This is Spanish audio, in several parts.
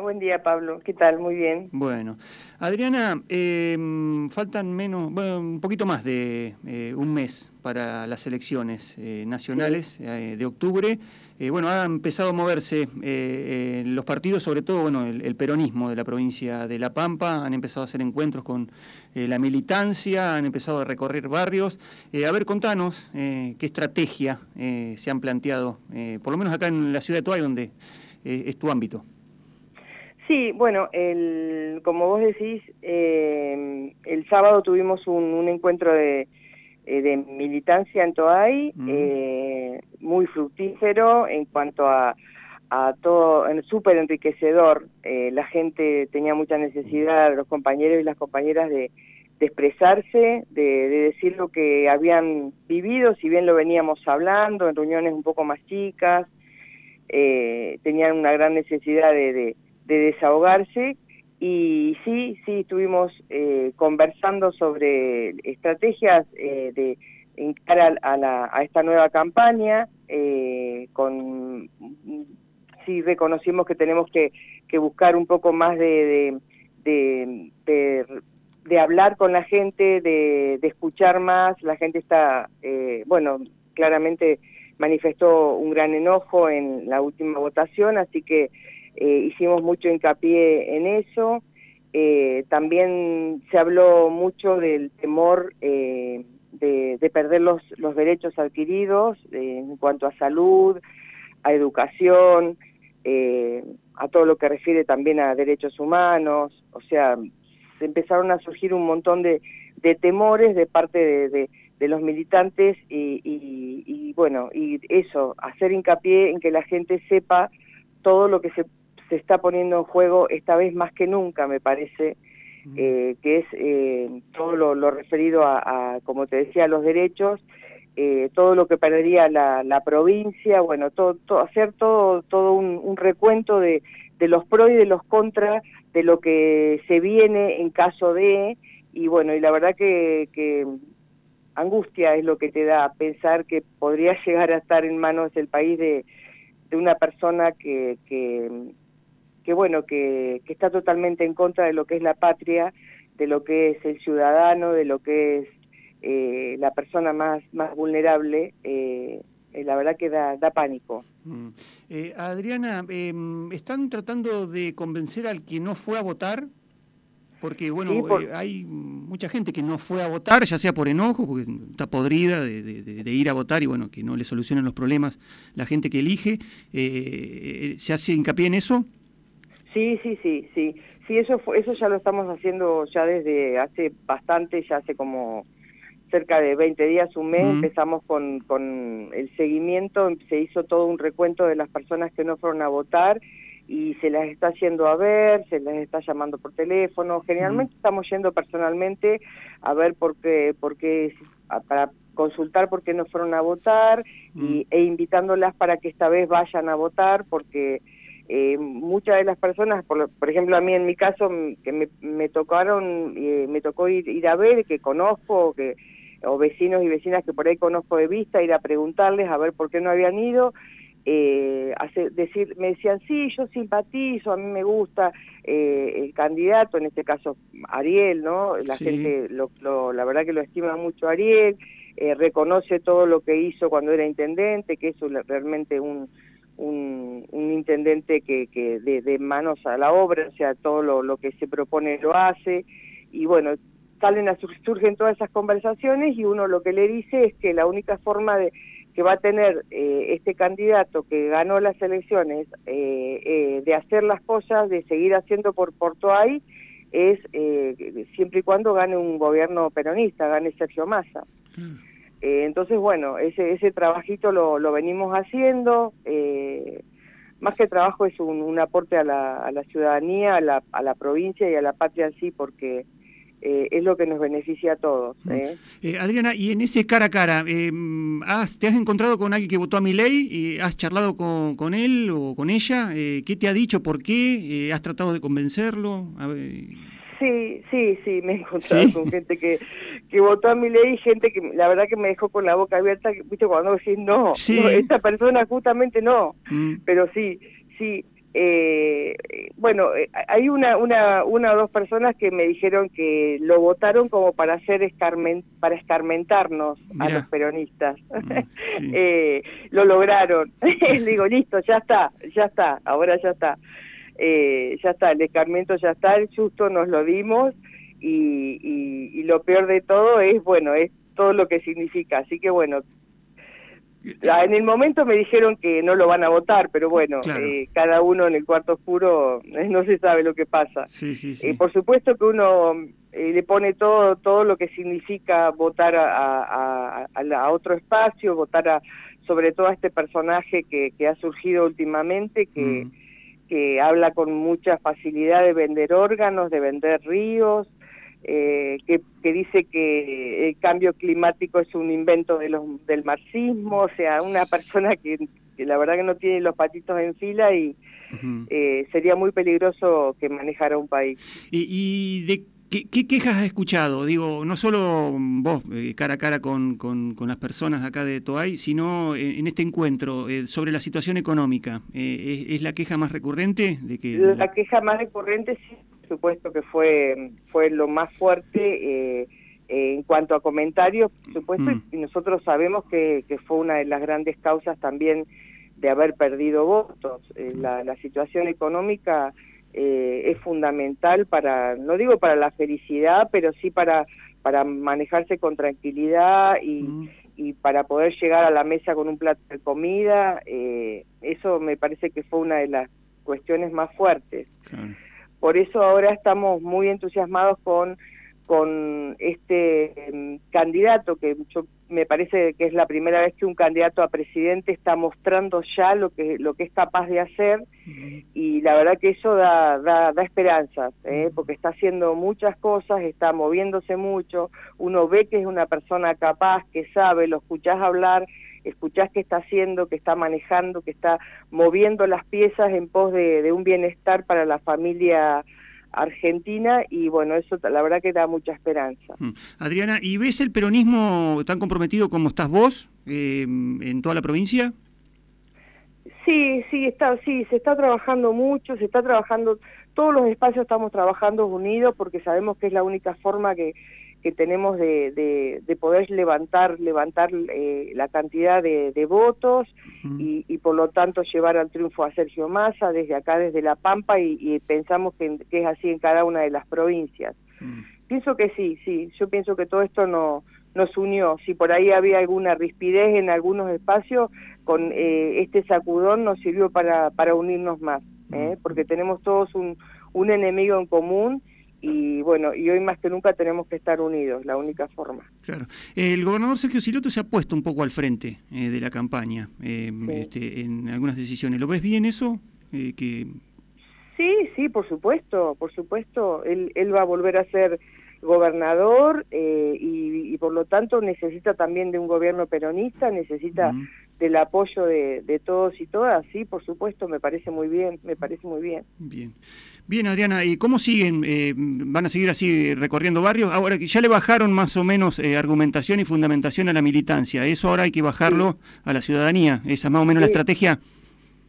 buen día, Pablo. ¿Qué tal? Muy bien. Bueno, Adriana, em, faltan menos, bueno, un poquito más de eh, un mes para las elecciones eh, nacionales eh, de octubre. bueno, ha empezado a moverse los partidos, sobre todo, bueno, el, peronismo de la provincia de La Pampa, han empezado a hacer encuentros con la militancia, han empezado a recorrer barrios. a ver, contanos qué estrategia se han planteado, por lo menos acá en la ciudad de Tuay, donde es tu ámbito. Sí, bueno, el, como vos decís, eh, el sábado tuvimos un, encuentro de, eh, de, militancia en Toay, eh, muy fructífero en cuanto a, a todo, súper enriquecedor. la gente tenía mucha necesidad, los compañeros y las compañeras, de, expresarse, de, de, decir lo que habían vivido, si bien lo veníamos hablando en reuniones un poco más chicas, tenían una gran necesidad de de desahogarse y sí, sí, estuvimos eh, conversando sobre estrategias eh, de en cara a, a, esta nueva campaña, eh, con sí reconocimos que tenemos que, que buscar un poco más de, de, de, hablar con la gente, de, de, escuchar más, la gente está, bueno, claramente manifestó un gran enojo en la última votación, así que eh, hicimos mucho hincapié en eso. Eh, también se habló mucho del temor eh, de, perder los, los derechos adquiridos en cuanto a salud, a educación, a todo lo que refiere también a derechos humanos, o sea, se empezaron a surgir un montón de, de temores de parte de, de, los militantes y, y, y, bueno, y eso, hacer hincapié en que la gente sepa todo lo que se se está poniendo en juego esta vez más que nunca, me parece, eh, que es eh, todo lo, referido a, como te decía, a los derechos, eh, todo lo que perdería la, la provincia, bueno, todo, hacer todo, todo un, recuento de, de, los pros y de los contras de lo que se viene en caso de, y bueno, y la verdad que, que angustia es lo que te da pensar que podría llegar a estar en manos del país de, de una persona que, que que bueno, que, está totalmente en contra de lo que es la patria, de lo que es el ciudadano, de lo que es eh, la persona más, más vulnerable, eh, eh, la verdad que da, pánico. Mm. Adriana, em, ¿están tratando de convencer al que no fue a votar? Porque, bueno, hay mucha gente que no fue a votar, ya sea por enojo, porque está podrida de, de, ir a votar y, bueno, que no le solucionan los problemas la gente que elige. ¿Se hace hincapié en eso? Sí, sí, sí, sí. Sí, eso, eso ya lo estamos haciendo ya desde hace bastante, ya hace como cerca de 20 días, un mes, empezamos con, con el seguimiento, se hizo todo un recuento de las personas que no fueron a votar y se las está haciendo a ver, se las está llamando por teléfono, generalmente estamos yendo personalmente a ver por qué, por qué para consultar por qué no fueron a votar y, e invitándolas para que esta vez vayan a votar porque eh, muchas de las personas, por, por, ejemplo a mí en mi caso, que me, me tocaron, eh, me tocó ir, ir, a ver, que conozco, que o vecinos y vecinas que por ahí conozco de vista, ir a preguntarles a ver por qué no habían ido, eh, hace, decir, me decían, sí, yo simpatizo, a mí me gusta eh, el candidato, en este caso Ariel, ¿no? La gente, lo, lo, la verdad que lo estima mucho Ariel, eh, reconoce todo lo que hizo cuando era intendente, que es realmente un un, intendente que, que de, manos a la obra, o sea, todo lo, que se propone lo hace, y bueno, salen a surgen todas esas conversaciones y uno lo que le dice es que la única forma de que va a tener eh, este candidato que ganó las elecciones eh, eh, de hacer las cosas, de seguir haciendo por Porto ahí, es siempre y cuando gane un gobierno peronista, gane Sergio Massa. Eh, entonces, bueno, ese, ese trabajito lo, lo venimos haciendo. Eh, más que trabajo es un, aporte a la, a la ciudadanía, a la, a la, provincia y a la patria en sí, porque eh, es lo que nos beneficia a todos. Mm. Adriana, y en ese cara a cara, ¿has, ¿te has encontrado con alguien que votó a mi ley? y ¿Has charlado con, con él o con ella? ¿Qué te ha dicho? ¿Por qué? ¿Has tratado de convencerlo? A ver... Sí, sí, sí, me he encontrado con gente que, que votó a mi ley, gente que la verdad que me dejó con la boca abierta, viste, cuando decís no, esta persona justamente no, mm. pero sí, sí, eh, bueno, eh, hay una, una, una o dos personas que me dijeron que lo votaron como para hacer escarmen, para escarmentarnos a los peronistas. Mm, eh, lo lograron. digo, listo, ya está, ya está, ahora ya está. Ya está, el escarmiento ya está, el susto nos lo dimos y, y, y lo peor de todo es, bueno, es todo lo que significa. Así que bueno, Ah, en el momento me dijeron que no lo van a votar, pero bueno, eh, cada uno en el cuarto oscuro eh, no se sabe lo que pasa. Eh, por supuesto que uno le pone todo todo lo que significa votar a, a, otro espacio, votar a, sobre todo a este personaje que, que ha surgido últimamente, que, mm. Que habla con mucha facilidad de vender órganos, de vender ríos, eh, que, dice que el cambio climático es un invento de los, del marxismo, o sea, una persona que, la verdad que no tiene los patitos en fila y eh, sería muy peligroso que manejara un país. ¿Y, de qué, quejas has escuchado? Digo, no solo vos, eh, cara a cara con, con, las personas acá de Toay, sino en, este encuentro sobre la situación económica. ¿es, la queja más recurrente? de que La queja más recurrente sí supuesto que fue, fue lo más fuerte eh, eh, en cuanto a comentarios, por supuesto, mm. y nosotros sabemos que, que, fue una de las grandes causas también de haber perdido votos. Eh, la, la, situación económica es fundamental para, no digo para la felicidad, pero sí para, para manejarse con tranquilidad y, mm. y para poder llegar a la mesa con un plato de comida. eso me parece que fue una de las cuestiones más fuertes. Por eso ahora estamos muy entusiasmados con, con este em, candidato, que yo, me parece que es la primera vez que un candidato a presidente está mostrando ya lo que, lo que es capaz de hacer y la verdad que eso da, da, da esperanza, ¿eh? porque está haciendo muchas cosas, está moviéndose mucho, uno ve que es una persona capaz, que sabe, lo escuchás hablar escuchás qué está haciendo, que está manejando, que está moviendo las piezas en pos de, un bienestar para la familia argentina y bueno, eso la verdad que da mucha esperanza. Mm. Adriana, ¿y ves el peronismo tan comprometido como estás vos eh, en toda la provincia? Sí, sí, está, sí, se está trabajando mucho, se está trabajando, todos los espacios estamos trabajando unidos porque sabemos que es la única forma que, que tenemos de, de, poder levantar levantar eh, la cantidad de, votos y, por lo tanto llevar al triunfo a Sergio Massa desde acá, desde La Pampa y, pensamos que, es así en cada una de las provincias. Pienso que sí, sí, yo pienso que todo esto no, nos unió. Si por ahí había alguna rispidez en algunos espacios, con eh, este sacudón nos sirvió para, para unirnos más, ¿eh? porque tenemos todos un, un enemigo en común y bueno, y hoy más que nunca tenemos que estar unidos, la única forma. Claro. El gobernador Sergio Siloto se ha puesto un poco al frente eh, de la campaña eh, este, en algunas decisiones. ¿Lo ves bien eso? Eh, que... Sí, sí, por supuesto, por supuesto. Él, él va a volver a ser gobernador y, por lo tanto necesita también de un gobierno peronista, necesita del apoyo de, de, todos y todas, sí, por supuesto, me parece muy bien, me parece muy bien. Bien. Bien, Adriana, ¿y cómo siguen? Eh, ¿Van a seguir así recorriendo barrios? Ahora ya le bajaron más o menos eh, argumentación y fundamentación a la militancia. ¿Eso ahora hay que bajarlo a la ciudadanía? ¿Esa es más o menos la estrategia?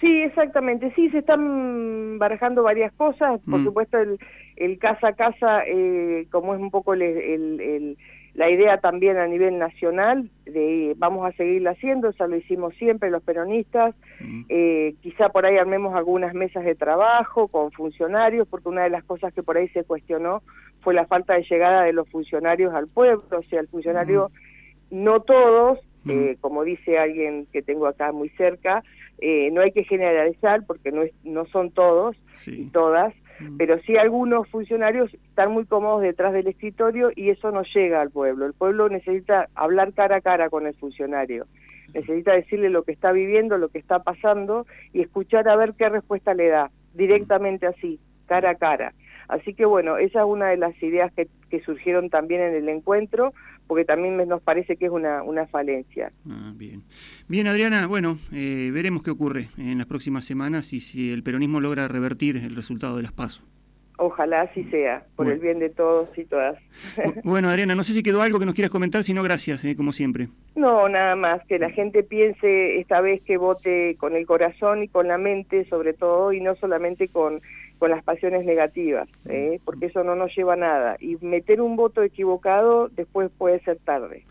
Sí, exactamente. Sí, se están barajando varias cosas. Por mm. supuesto, el, el casa a casa, eh, como es un poco el la idea también a nivel nacional de vamos a seguirla haciendo, eso lo hicimos siempre los peronistas, eh, quizá por ahí armemos algunas mesas de trabajo con funcionarios, porque una de las cosas que por ahí se cuestionó fue la falta de llegada de los funcionarios al pueblo, o sea, el funcionario, no todos, eh, como dice alguien que tengo acá muy cerca, eh, no hay que generalizar porque no, es, no son todos y todas, Mm. Pero sí algunos funcionarios están muy cómodos detrás del escritorio y eso no llega al pueblo. El pueblo necesita hablar cara a cara con el funcionario, necesita decirle lo que está viviendo, lo que está pasando y escuchar a ver qué respuesta le da, directamente así, cara a cara. Así que bueno, esa es una de las ideas que, surgieron también en el encuentro, porque también nos parece que es una, una falencia. Ah, bien. bien, Adriana, bueno, eh, veremos qué ocurre en las próximas semanas y si el peronismo logra revertir el resultado de las pasos. Ojalá así sea, por el bien de todos y todas. Bueno, Adriana, no sé si quedó algo que nos quieras comentar, si no, gracias, eh, como siempre. No, nada más, que la gente piense esta vez que vote con el corazón y con la mente, sobre todo, y no solamente con, con las pasiones negativas, eh, porque eso no nos lleva a nada. Y meter un voto equivocado después puede ser tarde.